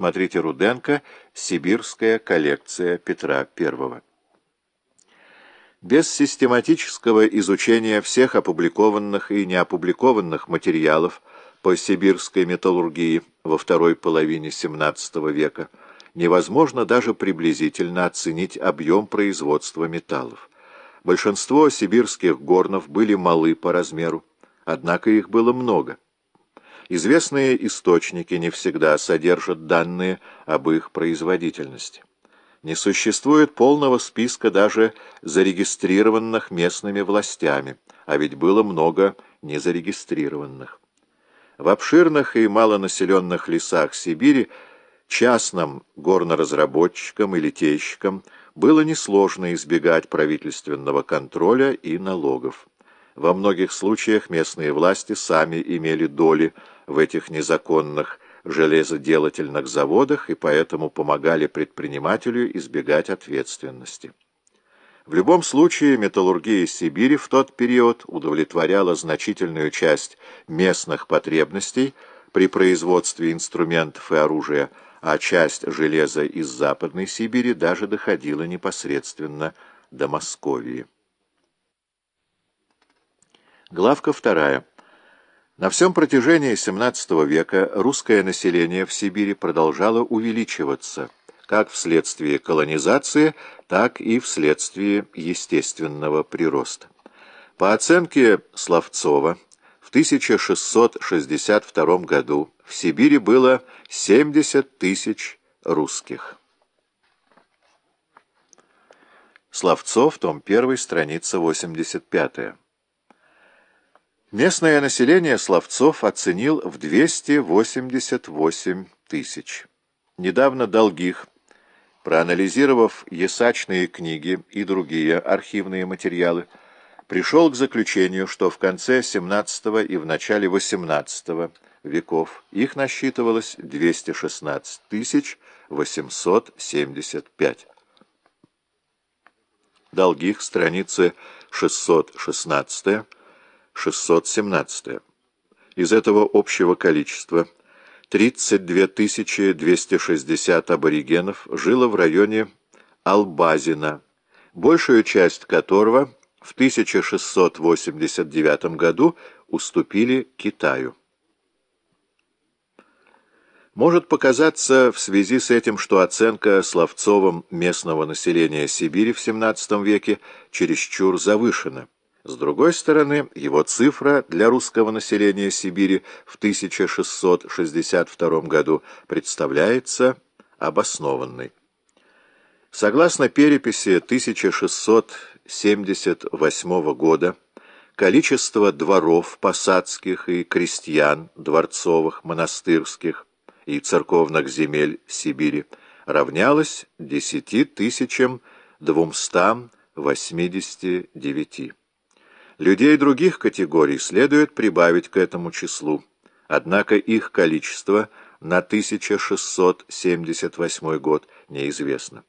Смотрите Руденко «Сибирская коллекция Петра I». Без систематического изучения всех опубликованных и неопубликованных материалов по сибирской металлургии во второй половине XVII века невозможно даже приблизительно оценить объем производства металлов. Большинство сибирских горнов были малы по размеру, однако их было много. Известные источники не всегда содержат данные об их производительности. Не существует полного списка даже зарегистрированных местными властями, а ведь было много незарегистрированных. В обширных и малонаселенных лесах Сибири частным горноразработчикам и литейщикам было несложно избегать правительственного контроля и налогов. Во многих случаях местные власти сами имели доли в этих незаконных железоделательных заводах и поэтому помогали предпринимателю избегать ответственности. В любом случае металлургия Сибири в тот период удовлетворяла значительную часть местных потребностей при производстве инструментов и оружия, а часть железа из Западной Сибири даже доходила непосредственно до Московии. Главка вторая. На всем протяжении XVII века русское население в Сибири продолжало увеличиваться, как вследствие колонизации, так и вследствие естественного прироста. По оценке Словцова, в 1662 году в Сибири было 70 тысяч русских. Словцов, том 1, страница 85. Местное население Словцов оценил в 288 тысяч. Недавно Долгих, проанализировав ясачные книги и другие архивные материалы, пришел к заключению, что в конце XVII и в начале XVIII веков их насчитывалось 216 875. Долгих, страницы 616 617. Из этого общего количества 32 260 аборигенов жило в районе Албазина, большую часть которого в 1689 году уступили Китаю. Может показаться в связи с этим, что оценка Словцовым местного населения Сибири в XVII веке чересчур завышена. С другой стороны, его цифра для русского населения Сибири в 1662 году представляется обоснованной. Согласно переписи 1678 года, количество дворов посадских и крестьян, дворцовых, монастырских и церковных земель Сибири равнялось 10 289. Людей других категорий следует прибавить к этому числу, однако их количество на 1678 год неизвестно.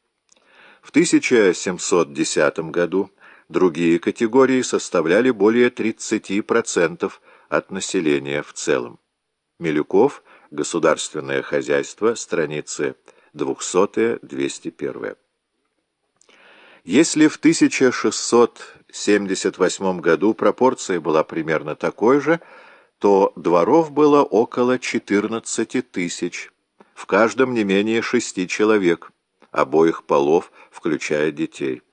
В 1710 году другие категории составляли более 30% от населения в целом. Милюков, Государственное хозяйство, страницы 200-201. Если в 1678 году пропорция была примерно такой же, то дворов было около 14 тысяч, в каждом не менее шести человек, обоих полов, включая детей.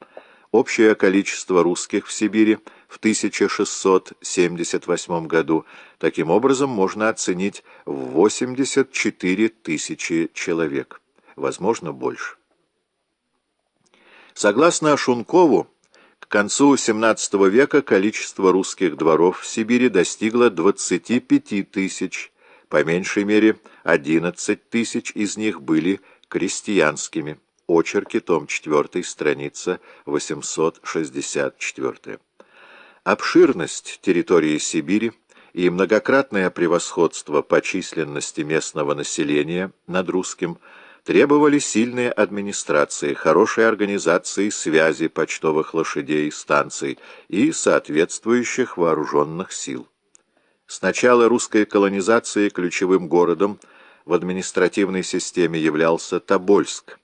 Общее количество русских в Сибири в 1678 году таким образом можно оценить в 84 тысячи человек, возможно, больше. Согласно Шункову, к концу XVII века количество русских дворов в Сибири достигло 25 тысяч, по меньшей мере 11 тысяч из них были крестьянскими. Очерки, том 4, страница 864. Обширность территории Сибири и многократное превосходство по численности местного населения над русским – требовали сильной администрации, хорошей организации связи почтовых лошадей и станций и соответствующих вооруженных сил. С начала русской колонизации ключевым городом в административной системе являлся Тобольск.